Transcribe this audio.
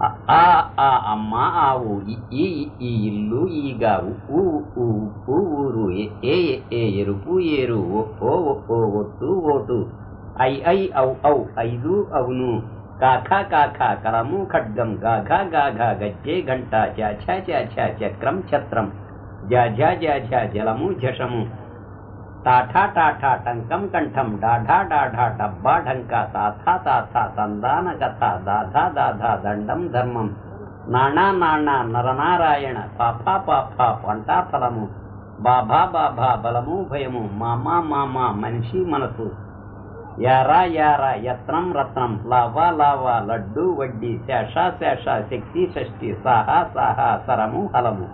ఆ ఆ ఆ అమ్మ ఆవు ఈ ఈ ఈ ఇల్లు ఈ గావు ఊ ఊ ఉప్పు ఊరు ఏ ఏ ఏ ఎరుపు ఏరు ఓ ఓ ఒట్టు ఓటు ఐ ఐ ఔ ఔ ఐదు అవును కాఖ కాఖ కలము ఖడ్గం గాఘ గాఘ గజ్జే గంట చాఛ చాఛ చక్రం ఛత్రం జాఝ జాఝ జలము ఝషము తాఠా టాఠా టంకం కంఠం డాఢా డాఢా డబ్బా ఢంకా తాథా తాథా సందాన కథ దాధా దాధా దండం ధర్మం నాణా నాణా నరనారాయణ పాపా పాపా పంటా ఫలము బాబా బాబా బలము భయము మామా మామా మనిషి మనసు యారా యారా యత్నం రత్నం లావా లావా లడ్డు వడ్డీ శేష శేష శక్తి షష్ఠి సాహా సాహా సరము హలము